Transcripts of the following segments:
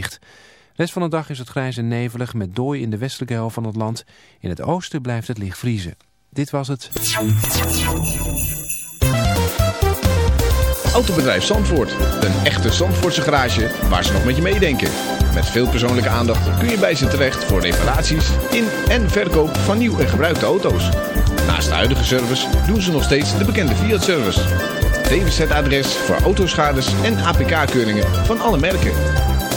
De rest van de dag is het grijs en nevelig met dooi in de westelijke helft van het land. In het oosten blijft het licht vriezen. Dit was het. Autobedrijf Zandvoort. Een echte Zandvoortse garage waar ze nog met je meedenken. Met veel persoonlijke aandacht kun je bij ze terecht voor reparaties in en verkoop van nieuw en gebruikte auto's. Naast de huidige service doen ze nog steeds de bekende Fiat-service. DWZ-adres voor autoschades en APK-keuringen van alle merken.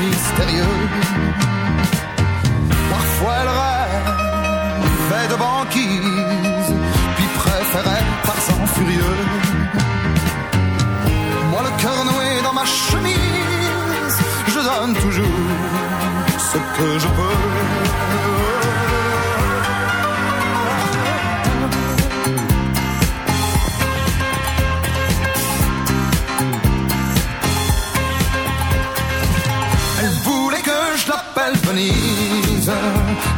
Mystérieux. Parfois elle rêvait de banquise, puis préférait Tarzan furieux. Moi le cœur noué dans ma chemise, je donne toujours ce que je peux.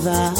survive.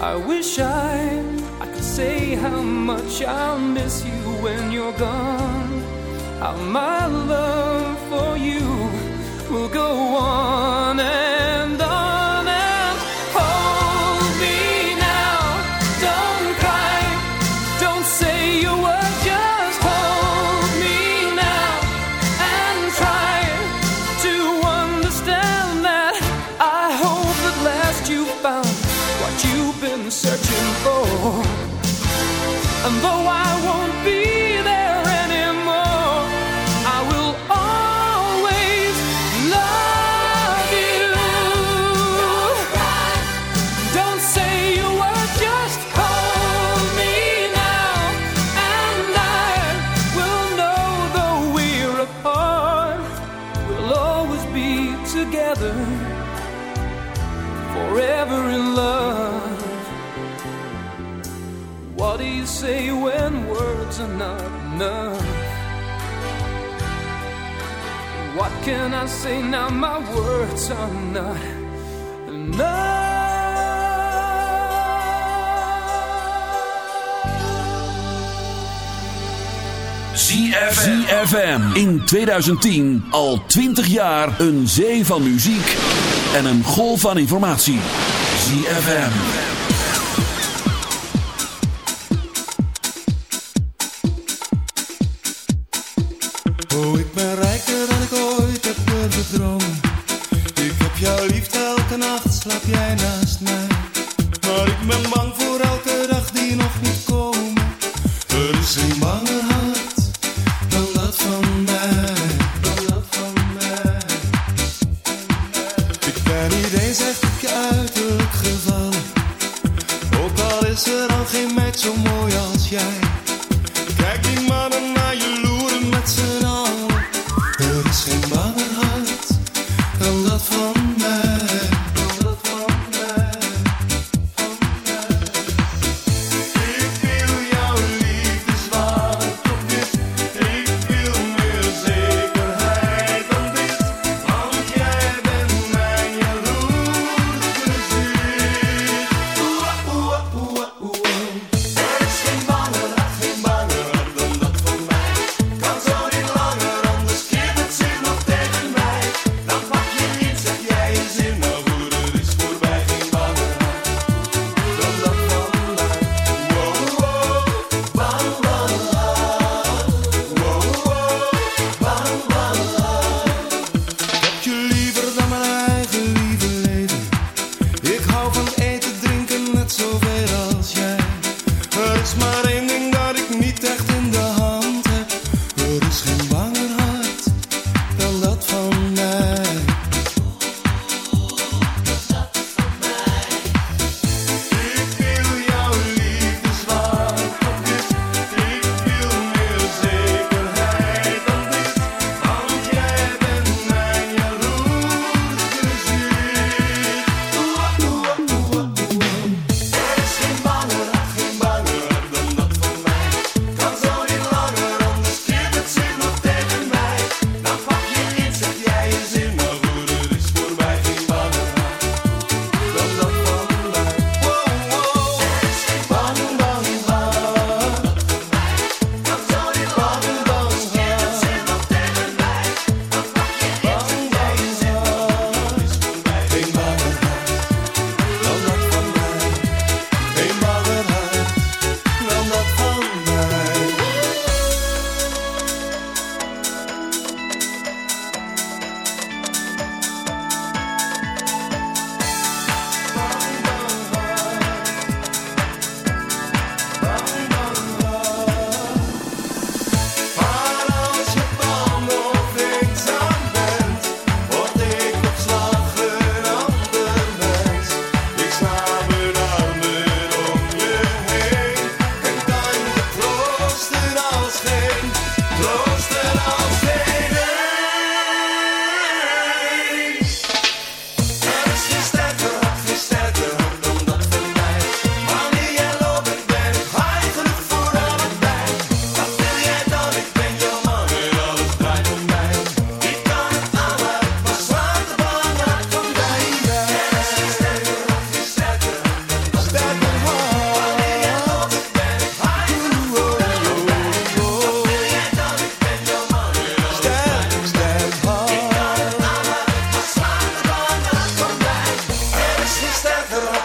I wish I I could say how much I'll miss you when you're gone. How my love for you will go on. can I say now? My words are not enough. ZFM. In 2010 al 20 jaar een zee van muziek en een golf van informatie. ZFM.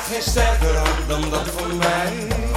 Geen sterker dan dat van mij.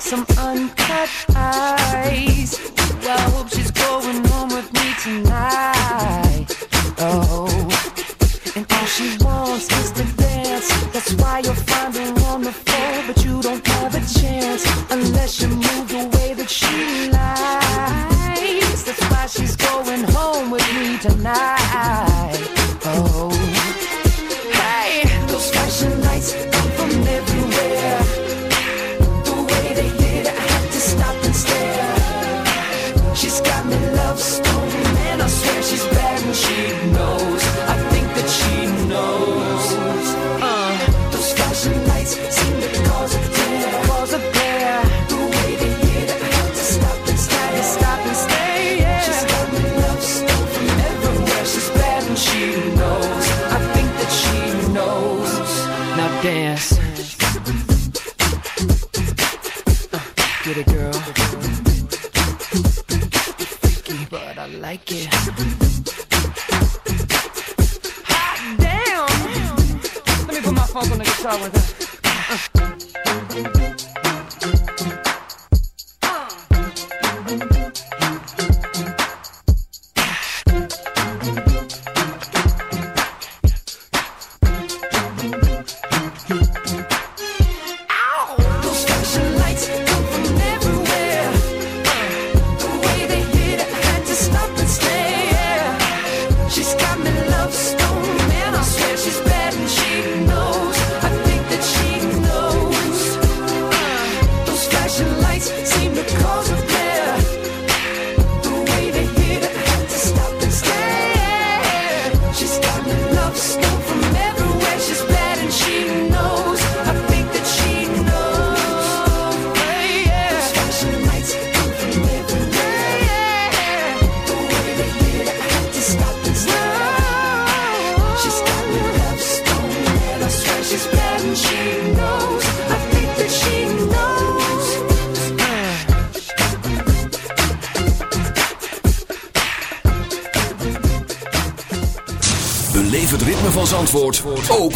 Some uncut you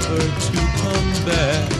never to come back.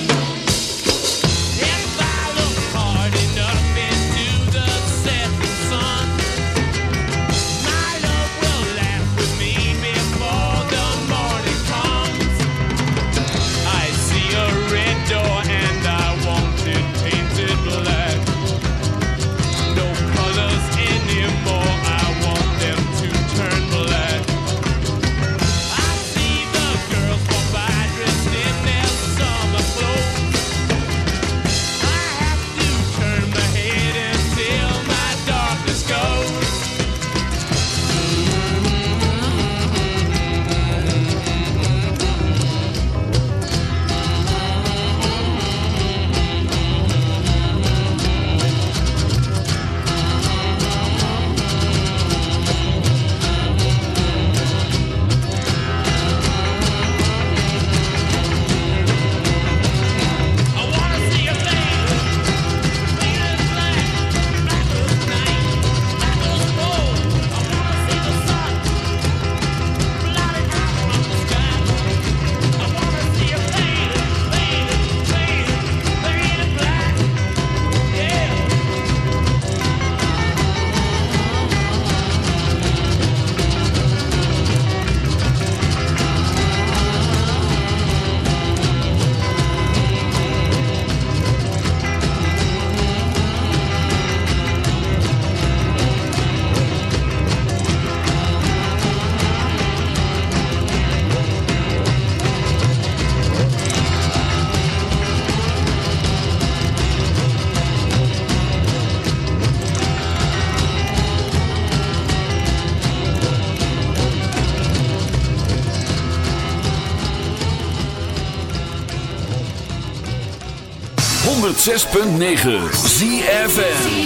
106.9 ZFM.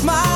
smile.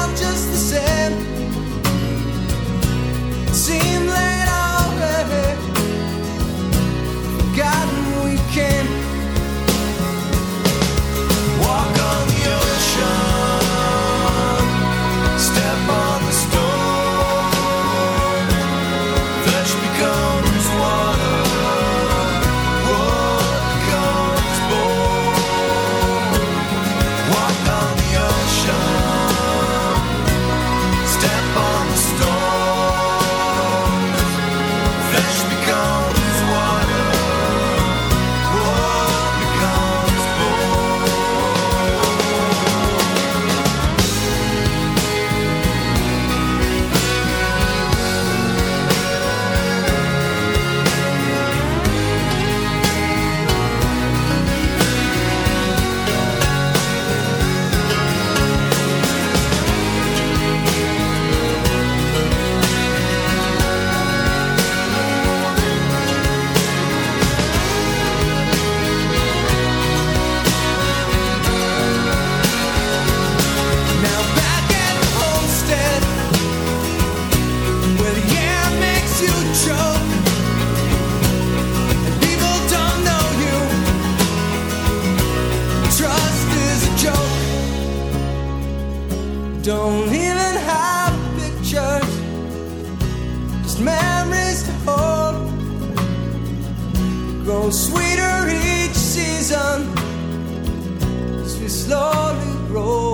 Grow sweeter each season as we slowly grow.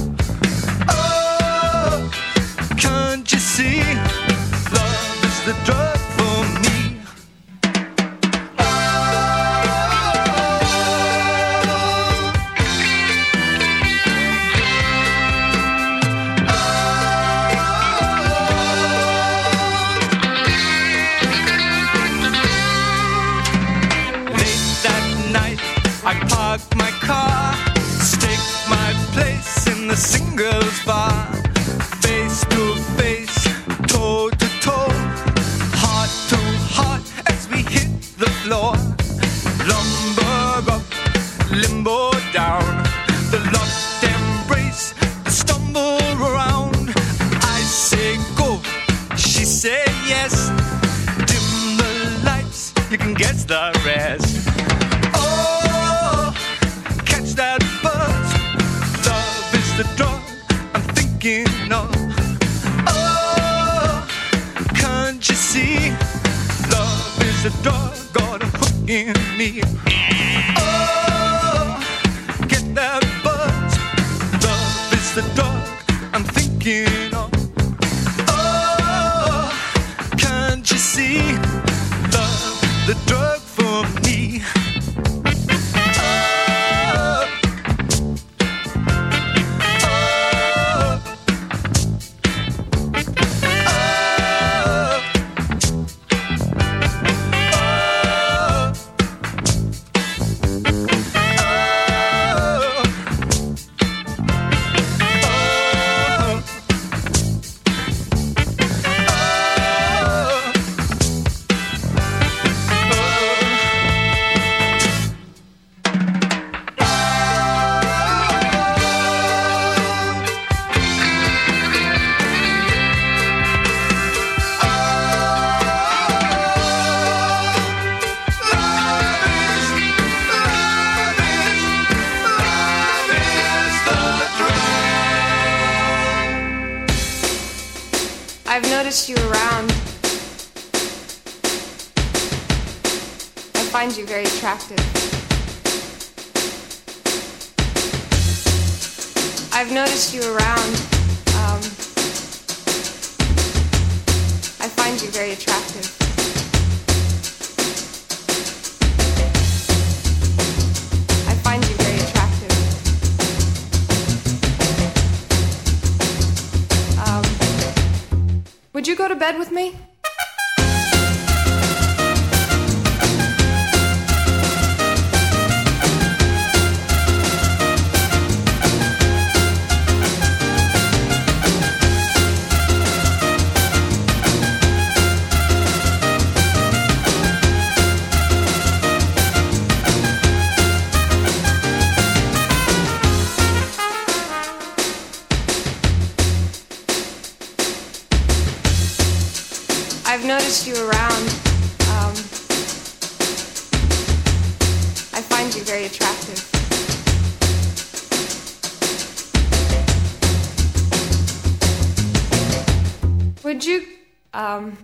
Would you, um,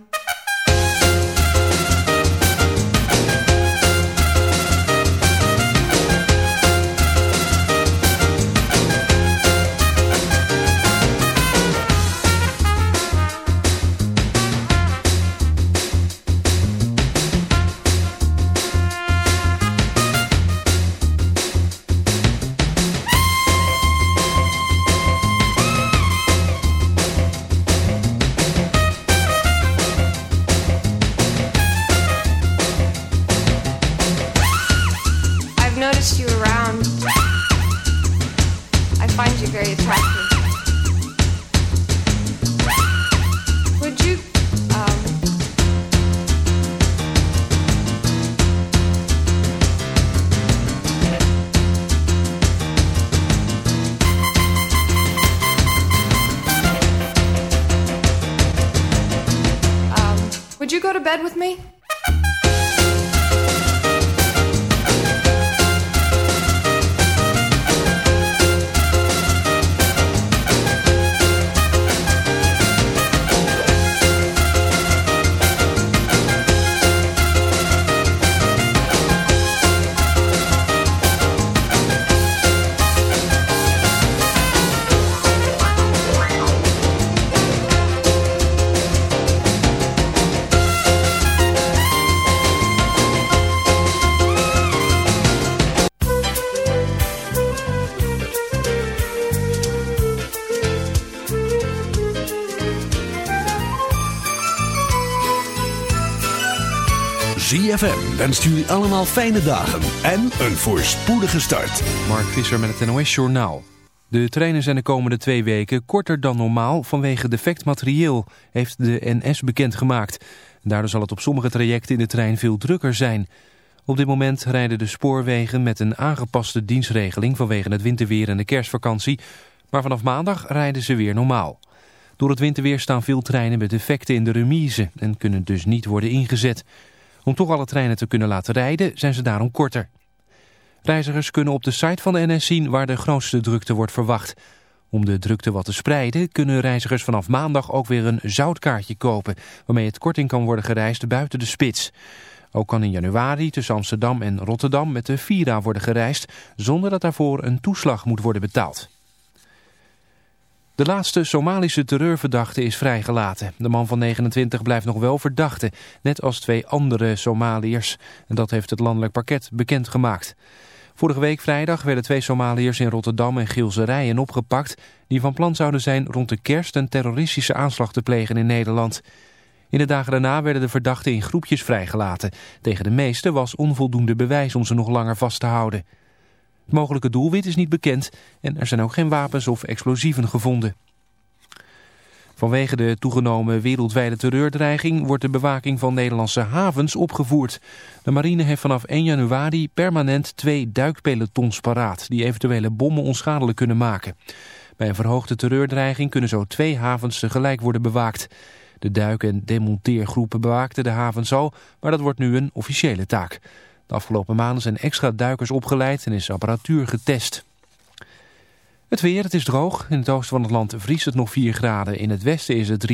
wenst jullie allemaal fijne dagen en een voorspoedige start. Mark Visser met het NOS Journaal. De treinen zijn de komende twee weken korter dan normaal vanwege defect materieel, heeft de NS bekendgemaakt. Daardoor zal het op sommige trajecten in de trein veel drukker zijn. Op dit moment rijden de spoorwegen met een aangepaste dienstregeling vanwege het winterweer en de kerstvakantie. Maar vanaf maandag rijden ze weer normaal. Door het winterweer staan veel treinen met defecten in de remise en kunnen dus niet worden ingezet. Om toch alle treinen te kunnen laten rijden zijn ze daarom korter. Reizigers kunnen op de site van de NS zien waar de grootste drukte wordt verwacht. Om de drukte wat te spreiden kunnen reizigers vanaf maandag ook weer een zoutkaartje kopen... waarmee het korting kan worden gereisd buiten de spits. Ook kan in januari tussen Amsterdam en Rotterdam met de Vira worden gereisd... zonder dat daarvoor een toeslag moet worden betaald. De laatste Somalische terreurverdachte is vrijgelaten. De man van 29 blijft nog wel verdachte, net als twee andere Somaliërs. En dat heeft het landelijk parket bekendgemaakt. Vorige week vrijdag werden twee Somaliërs in Rotterdam en Gilserijen opgepakt... die van plan zouden zijn rond de kerst een terroristische aanslag te plegen in Nederland. In de dagen daarna werden de verdachten in groepjes vrijgelaten. Tegen de meeste was onvoldoende bewijs om ze nog langer vast te houden. Het mogelijke doelwit is niet bekend en er zijn ook geen wapens of explosieven gevonden. Vanwege de toegenomen wereldwijde terreurdreiging wordt de bewaking van Nederlandse havens opgevoerd. De marine heeft vanaf 1 januari permanent twee duikpelotons paraat die eventuele bommen onschadelijk kunnen maken. Bij een verhoogde terreurdreiging kunnen zo twee havens tegelijk worden bewaakt. De duik- en demonteergroepen bewaakten de havens al, maar dat wordt nu een officiële taak. De afgelopen maanden zijn extra duikers opgeleid en is apparatuur getest. Het weer, het is droog. In het oosten van het land vriest het nog 4 graden. In het westen is het 3